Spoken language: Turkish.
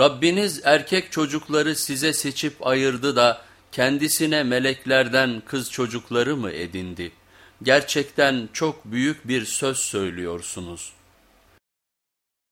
Rabbiniz erkek çocukları size seçip ayırdı da kendisine meleklerden kız çocukları mı edindi? Gerçekten çok büyük bir söz söylüyorsunuz.''